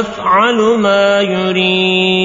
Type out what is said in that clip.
يفعل ما يريد.